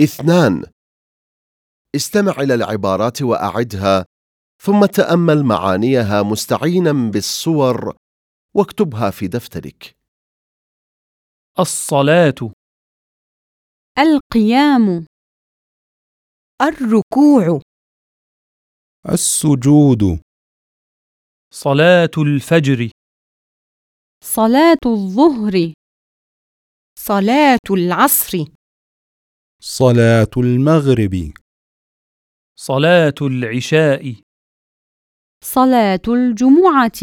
اثنان. استمع إلى العبارات وأعدها ثم تأمل معانيها مستعينا بالصور واكتبها في دفترك. الصلاة. القيام. الركوع. السجود. صلاة الفجر. صلاة الظهر. صلاة العصر. صلاة المغرب. صلاة العشاء. صلاة الجمعة.